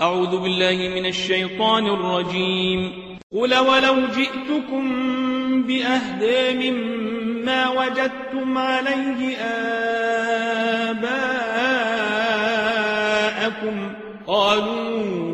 أعوذ بالله من الشيطان الرجيم. قل ولو جئتكم بأهدى مما وجدتم عليه آباءكم قالوا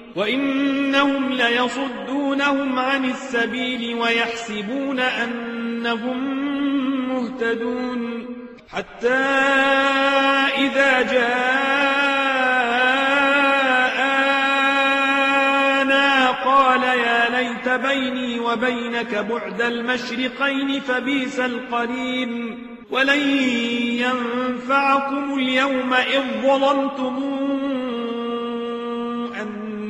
وإنهم ليصدونهم عن السبيل ويحسبون أنهم مهتدون حتى إذا جاءنا قال يا ليت بيني وبينك بعد المشرقين فبيس القرين ولن ينفعكم اليوم إذ ظلمتم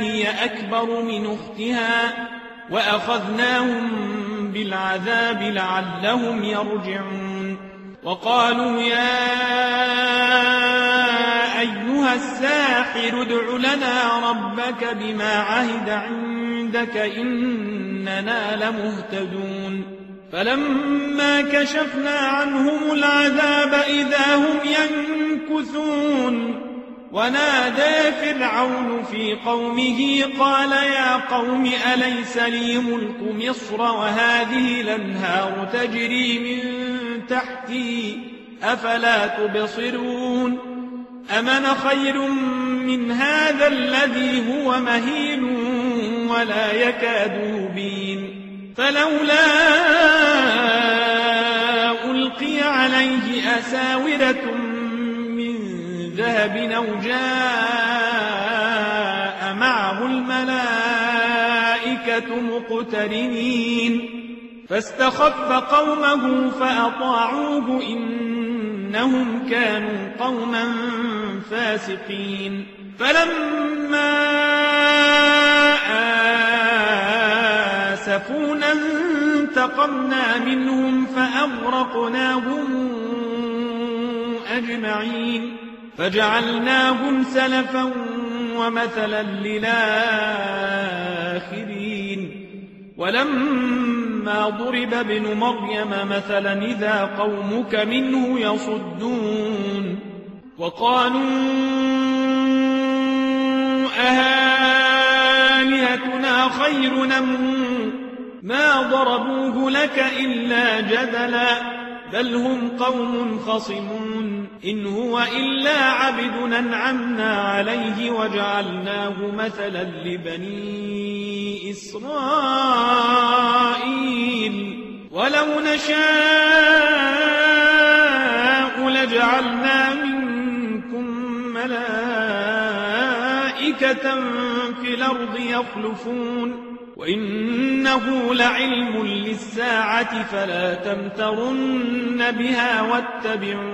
هي أكبر من أختها وأخذناهم بالعذاب لعلهم يرجعون. وقالوا يا أيها الساحر ادع لنا ربك بما عهد عندك إننا لمهتدون. فلما كشفنا عنهم العذاب إذا هم ينكثون. ونادى فرعون في قومه قال يا قوم أليس لي ملك مصر وهذه الأنهار تجري من تحتي أفلا تبصرون أمن خير من هذا الذي هو مهين ولا يكاد يبين فلولا ألقي عليه أساورة ذهب أو جاء معه الملائكة مقترنين. فاستخف قومه فأطاعوه إنهم كانوا قوما فاسقين. فلما آسفونا انتقمنا منهم فأغرقناهم أجمعين. فجعلناهم سلفا ومثلا للآخرين. ولما ضرب ابن مريم مثلا إذا قومك منه يصدون. وقالوا أهالهتنا خير نمون ما ضربوه لك إلا جدلا. بل هم قوم خصمون. إن هو إلا عبد أنعمنا عليه وجعلناه مثلا لبني إسرائيل. ولو نشاء لجعلنا منكم ملائكة في الأرض يخلفون. وإنه لعلم للساعة فلا تمترن بها واتبعون.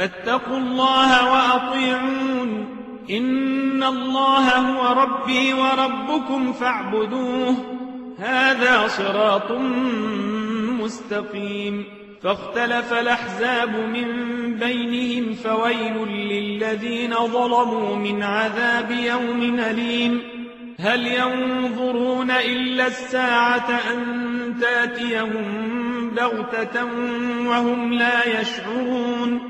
فاتقوا الله وأطيعون إن الله هو ربي وربكم فاعبدوه هذا صراط مستقيم فاختلف الأحزاب من بينهم فويل للذين ظلموا من عذاب يوم أليم هل ينظرون إلا الساعة أن تأتيهم بغتة وهم لا يشعرون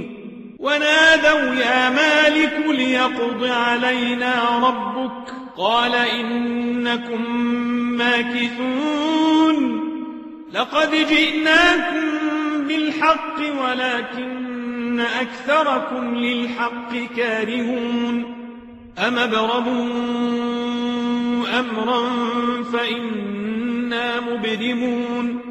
ونادوا يا مالك ليقض علينا ربك قال إنكم ماكثون لقد جئناكم بالحق ولكن أكثركم للحق كارهون أم أبرموا أمرا فإنا مبرمون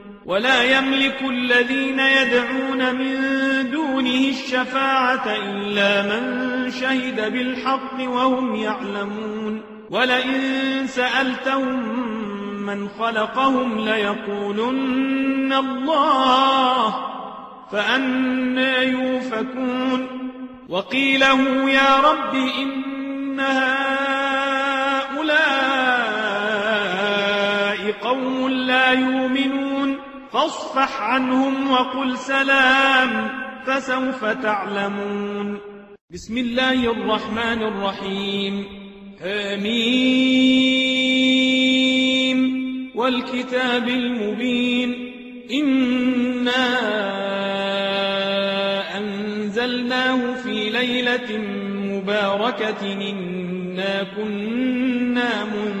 ولا يملك الذين يدعون من دونه الشفاعة إلا من شهد بالحق وهم يعلمون. ولئن سألتهم من خلقهم ليقولن الله فأنا يوفكون. وقيله يا رب إن فاصفح عنهم وقل سلام فسوف تعلمون. بسم الله الرحمن الرحيم. آمين. والكتاب المبين. إنا أنزلناه في ليلة مباركة. إنا كنا منذرين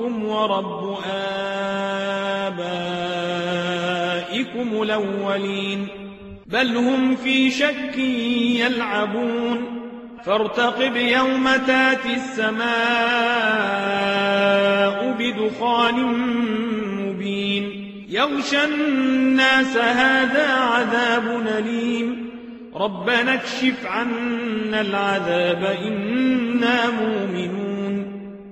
ربكم ورب آبائكم الأولين بل هم في شك يلعبون فارتقب يوم تاتي السماء بدخان مبين يغشى الناس هذا عذاب أليم ربنا اكشف عنا العذاب إنا مؤمنون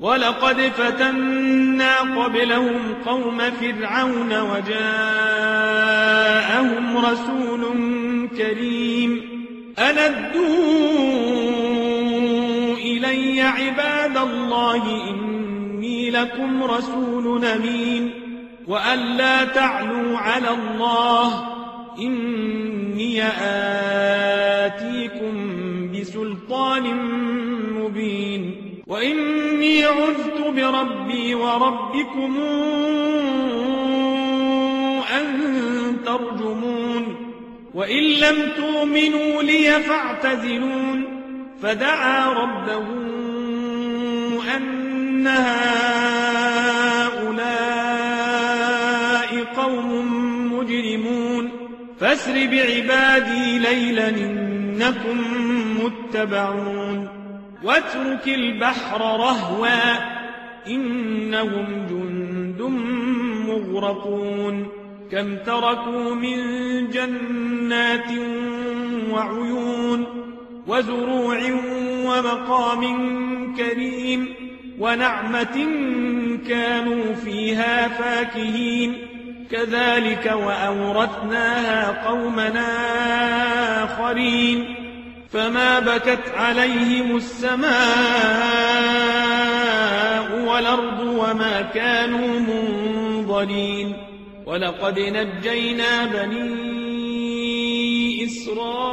ولقد فتنا قبلهم قوم فرعون وجاءهم رسول كريم. أندوا إلي عباد الله إني لكم رسول أمين. وأن لا تعلوا على الله إني آتيكم بسلطان مبين. وإني عذت بربي وربكم أن ترجمون. وإن لم تؤمنوا لي فاعتزلون. فدعا ربه أن هؤلاء قوم مجرمون. فاسر بعبادي ليلا إنكم متبعون. واترك البحر رهوا إنهم جند مغرقون كم تركوا من جنات وعيون وزروع ومقام كريم ونعمة كانوا فيها فاكهين كذلك وأورثناها قومنا آخرين فما بكت عليهم السماء والأرض وما كانوا منظرين ولقد نجينا بني إسرائيل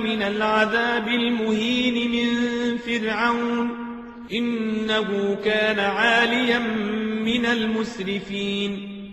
من العذاب المهين من فرعون إنه كان عاليا من المسرفين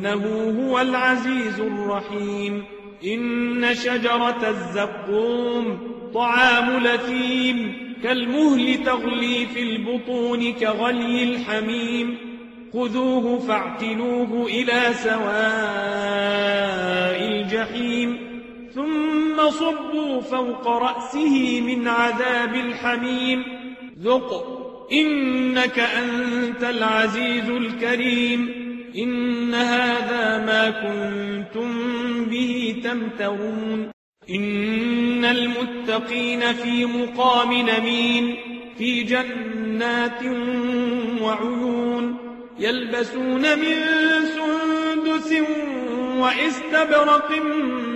إنه هو العزيز الرحيم. إن شجرة الزقوم طعام لثيم كالمهل تغلي في البطون كغلي الحميم. خذوه فاعتلوه إلى سواء الجحيم. ثم صبوا فوق رأسه من عذاب الحميم. ذق إنك أنت العزيز الكريم. إن هذا ما كنتم به تمترون إن المتقين في مقام نمين في جنات وعيون يلبسون من سندس واستبرق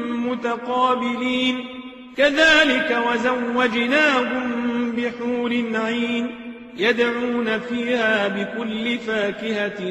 متقابلين كذلك وزوجناهم بحور عين يدعون فيها بكل فاكهة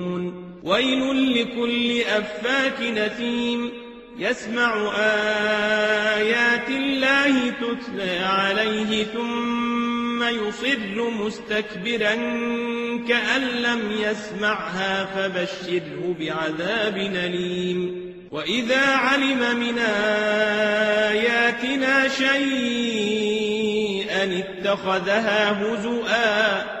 ويل لكل أفاك نثيم يسمع آيات الله تتلى عليه ثم يصر مستكبرا كأن لم يسمعها فبشره بعذاب أليم. وإذا علم من آياتنا شيئا اتخذها هزؤا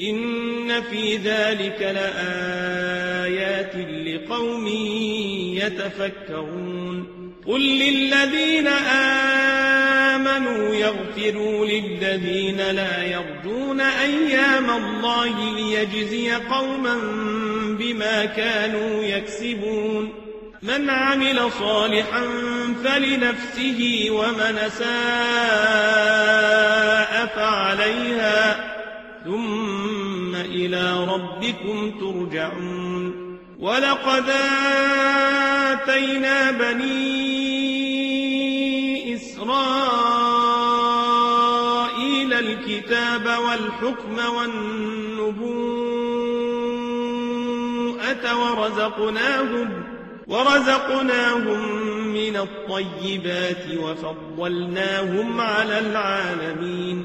إن في ذلك لآيات لقوم يتفكرون. قل للذين آمنوا يغفروا للذين لا يرجون أيام الله ليجزي قوما بما كانوا يكسبون. من عمل صالحا فلنفسه ومن ساء فعليها. ثم إلى ربكم ترجعون ولقد آتينا بني إسرائيل الكتاب والحكم والنبوءة ورزقناهم ورزقناهم من الطيبات وفضلناهم على العالمين.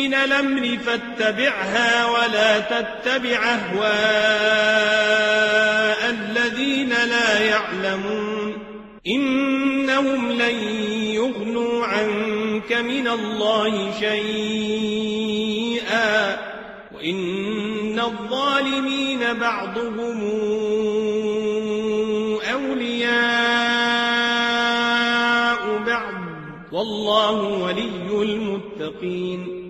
من الأمر فاتبعها ولا تتبع أهواء الذين لا يعلمون. إنهم لن يغنوا عنك من الله شيئا. وإن الظالمين بعضهم أولياء والله ولي المتقين.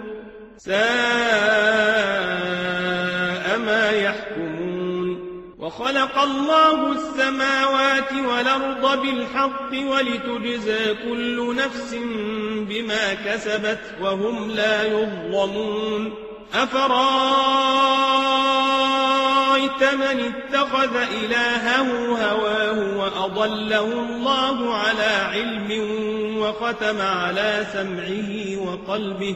ساء ما يحكمون وخلق الله السماوات والأرض بالحق ولتجزى كل نفس بما كسبت وهم لا يظلمون أفرأيت من اتخذ إلهه هواه وأضله الله على علم وختم على سمعه وقلبه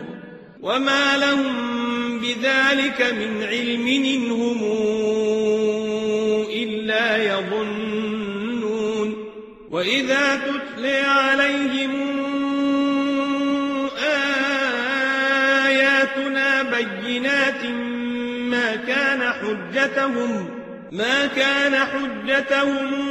وما لهم بذلك من علم إنهم إلا يظنون وإذا تتلي عليهم آياتنا بينات ما كان حجتهم ما كان حجتهم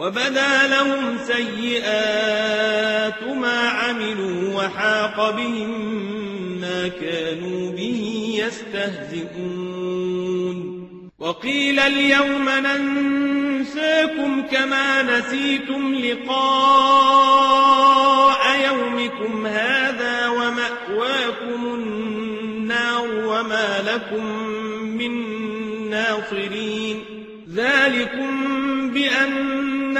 وبدا لهم سيئات ما عملوا وحاق بهم ما كانوا به يستهزئون. وقيل اليوم ننساكم كما نسيتم لقاء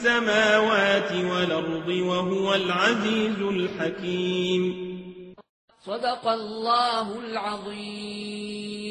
السماوات والأرض وهو العزيز الحكيم. صدق الله العظيم.